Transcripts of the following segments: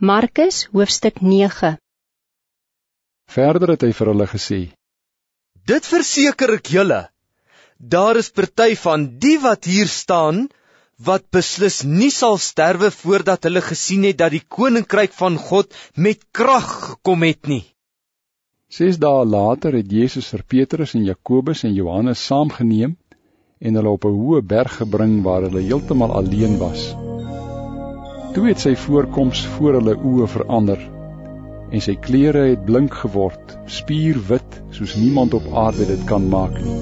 Markus hoofstuk 9 Verder het hy vir hulle gesê: Dit verseker ek julle, daar is party van die wat hier staan wat beslis nie sal sterwe voordat hulle gesien het dat die koninkryk van God met krag gekom het nie. Ses dae later het Jesus vir Petrus en Jakobus en Johannes saamgeneem en hulle op 'n hoë berg gebring waar hulle heeltemal alleen was. Toe het sy voorkoms voor hulle oë verander en sy klere het blink geword, spierwit soos niemand op aarde dit kan maak nie.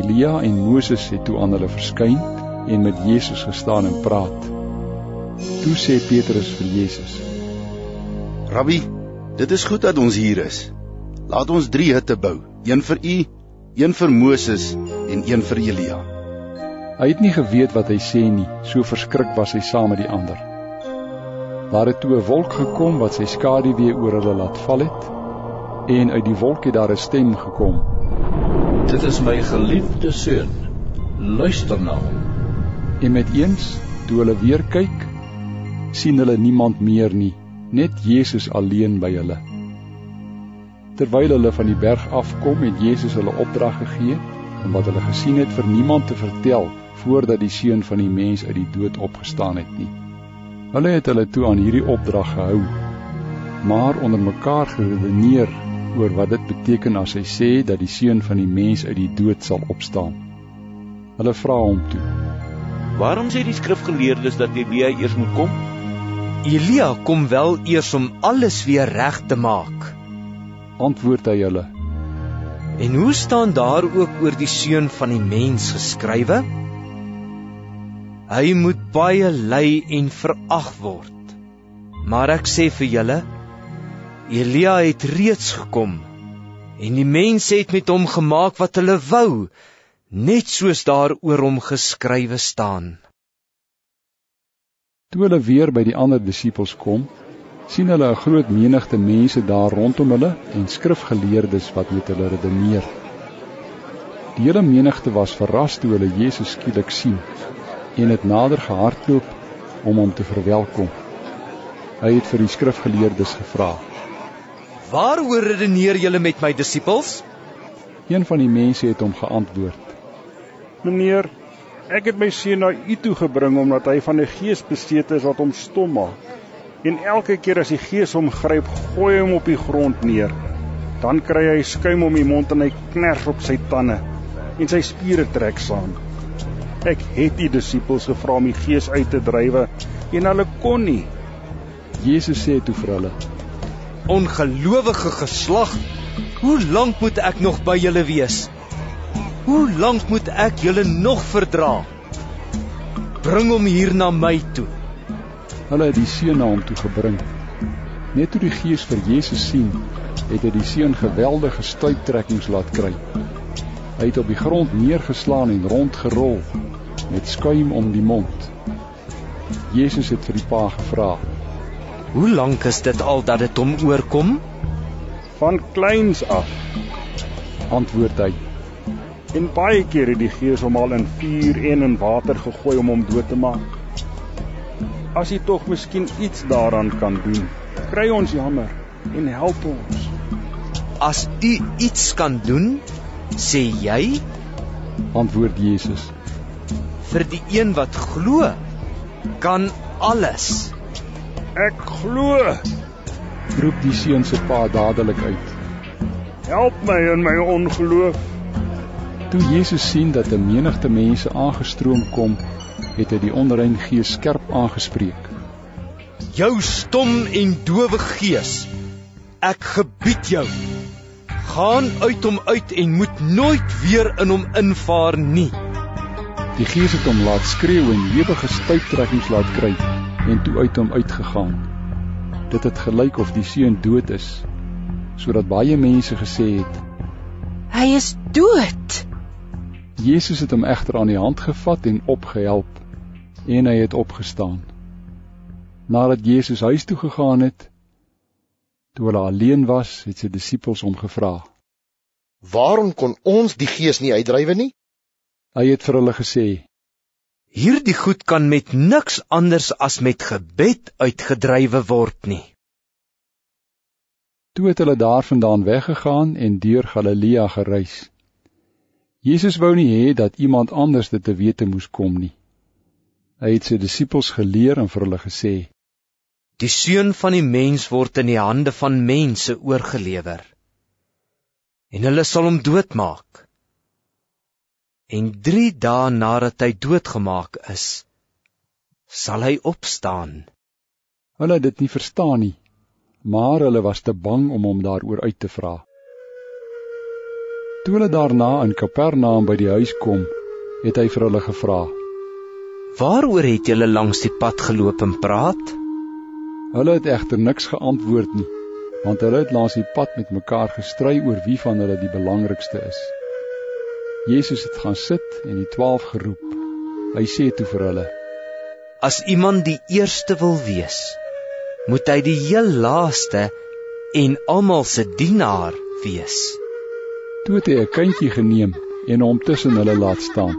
Elia en Moses het toe aan hulle verskyn en met Jesus gestaan en praat. Toe sê Petrus vir Jesus: Rabbi, dit is goed dat ons hier is. Laat ons 3 hutte bou, een vir u, een vir Moses en een vir Elia. Hy het nie geweet wat hy sê nie, so verskrik was hy saam met die ander. Daar het toe 'n wolk gekom wat sy skaduwee oor hulle laat val het, en uit die wolk het daar 'n stem gekom. Dit is my geliefde seun. Luister na hom. En met eens, toe hulle weer kyk, sien hulle niemand meer nie, net Jesus alleen by hulle. Terwyl hulle van die berg afkom, het Jesus hulle opdrag gegee om wat hulle gesien het vir niemand te vertel voordat die seun van die mens uit die dood opgestaan het nie. Hulle het hulle toe aan hierdie opdrag gehou, maar onder mekaar geredeneer oor wat dit beteken as hy sê dat die seun van die mens uit die dood sal opstaan. Hulle vra hom toe: "Waarom sê die skrifgeleerdes dat Elia eers moet kom?" Elia kom wel eers om alles weer reg te maak. Antwoord hy hulle: En hoe staan daar ook oor die seun van die mens geskrywe? Hy moet baie ly en verag word. Maar ek sê vir julle, Elia het reeds gekom en die mense het met hom gemaak wat hulle wou, net soos daar oor hom geskrywe staan. Toe hulle weer by die ander disippels kom, sien hulle 'n groot menigte mense daar rondom hulle en skrifgeleerdes wat met hulle redeneer. Die hele menigte was verras toe hulle Jesus skielik sien en het nader gehardloop om hom te verwelkom. Hy het vir die skrifgeleerdes gevra: "Waaroor redeneer julle met my disippels?" Een van die mense het hom geantwoord: "Meneer, ek het my seun na u toe gebring omdat hy van 'n gees beseet is wat hom stom maak." En elke keer as die gees hom gryp, gooi hom op die grond neer. Dan kry hy skuim om die mond en hy kners op sy tande en sy spiere trek saam. Ek het die disippels gevra om die gees uit te drywe en hulle kon nie. Jesus sê toe vir hulle: Ongelowige geslag, hoe lank moet ek nog by julle wees? Hoe lank moet ek julle nog verdra? Bring hom hier na my toe. Hulle het die seun na hom toe gebring. Net toe die gees vir Jesus sien, het hy die seun geweldige stuiptrekkings laat kry. Hy het op die grond neergeslaan en rondgerol met skuim om die mond. Jesus het vir die pa gevra: "Hoe lank is dit al dat dit hom oorkom?" "Van kleins af," antwoord hy. "En baie keer het die gees hom al in vuur en in water gegooi om hom dood te maak." As jy tog miskien iets daaraan kan doen. Kry ons jammer en help ons. As u iets kan doen, sê jy? Antwoord Jesus. Vir die een wat glo, kan alles. Ek glo. Roep die seun se pa dadelik uit. Help my in my ongeloof. Toe Jesus sien dat 'n menigte mense aangestroom kom, het hy die onrein gees skerp aangespreek. Jou stom en dowe gees, ek gebied jou. Gaan uit hom uit en moet nooit weer in hom invaar nie. Die gees het hom laat skreeu en ewige stuiptrekkings laat kry en toe uit hom uitgegaan. Dit het gelyk of die seun dood is, sodat baie mense gesê het: Hy is dood. Jesus het hom egter aan die hand gevat en opgehelp en hy het opgestaan. Nadat Jesus huis toe gegaan het, toe hulle alleen was, het sy disippels hom gevra: "Waarom kon ons die gees nie uitdrywe nie?" Hy het vir hulle gesê: Hierdie goed kan met niks anders as met gebed uitgedrywe word nie. Toe het hulle daarvandaan weggegaan en deur Galilea gereis. Jesus wou nie hê dat iemand anders dit te wete moes kom nie. Hy het sy disippels geleer en vir hulle gesê: Die seun van die mens word in die hande van mense oorgelewer. En hulle sal hom doodmaak en 3 dae nadat hy doodgemaak is, sal hy opstaan. Hulle het dit nie verstaan nie, maar hulle was te bang om hom daaroor uit te vra. Toe hulle daarna in Kapernaum by die huis kom, het hy vir hulle gevra: "Waaroor het julle langs die pad geloop en praat?" Hulle het egter niks geantwoord nie, want hulle het langs die pad met mekaar gestry oor wie van hulle die belangrikste is. Jesus het gaan sit en die 12 geroep. Hy sê toe vir hulle: As iemand die eerste wil wees, moet hy die heel laaste en almal se dienaar wees. Toe het hy 'n kindjie geneem en hom tussen hulle laat staan.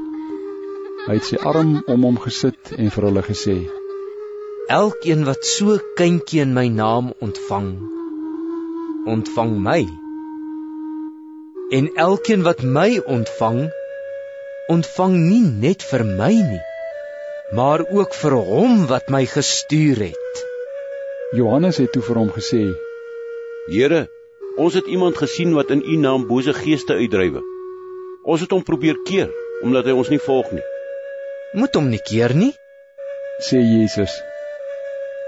Hy het sy arm om hom gesit en vir hulle gesê: Elkeen wat so 'n kindjie in my naam ontvang, ontvang my en elkeen wat my ontvang, ontvang nie net vir my nie, maar ook vir hom wat my gestuur het. Johannes het toe vir hom gesê: Here, ons het iemand gesien wat in u naam bose geeste uitdrywe. Ons het hom probeer keer omdat hy ons nie volg nie. Moet hom nie keer nie, sê Jesus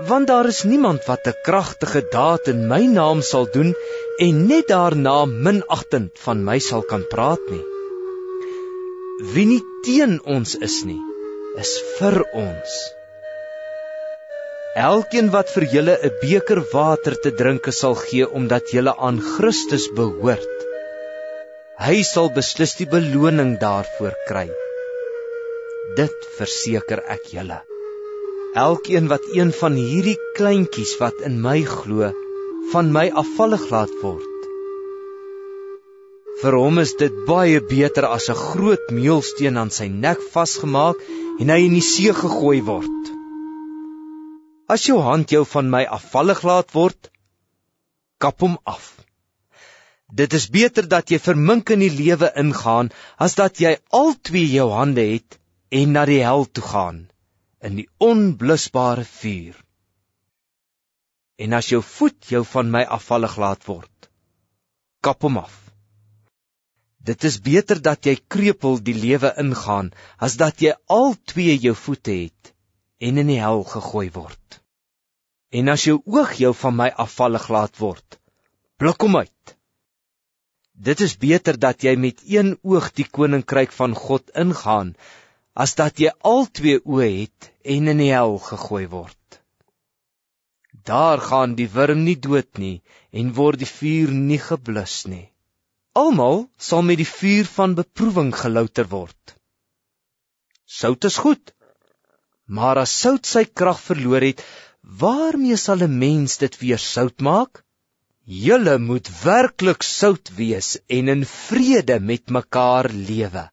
want daar is niemand wat 'n kragtige daad in my naam sal doen en net daarna minagtend van my sal kan praat nie. Wie nie teen ons is nie, is vir ons. Elkeen wat vir julle 'n beker water te drinke sal gee omdat julle aan Christus behoort, hy sal beslis die beloning daarvoor kry. Dit verseker ek julle. Elkeen wat een van hierdie kleintjies wat in my glo, van my afvallig laat word. Vir hom is dit baie beter as 'n groot meulsteen aan sy nek vasgemaak en hy in die see gegooi word. As jou hand jou van my afvallig laat word, kap hom af. Dit is beter dat jy vermink in die lewe ingaan as dat jy al twee jou hande het en na die hel toe gaan in die onblusbare vuur. En as jou voet jou van my afvallig laat word, kap hom af. Dit is beter dat jy krepeel die lewe ingaan as dat jy al twee jou voete het en in die hel gegooi word. En as jou oog jou van my afvallig laat word, blik hom uit. Dit is beter dat jy met een oog die koninkryk van God ingaan as dat jy al twee oë het en in die hel gegooi word. Daar gaan die wurm nie dood nie en word die vuur nie geblus nie. Almal sal met die vuur van beproewing gelouter word. Sout is goed, maar as sout sy krag verloor het, waarmee sal 'n mens dit weer sout maak? Julle moet werklik sout wees en in vrede met mekaar lewe.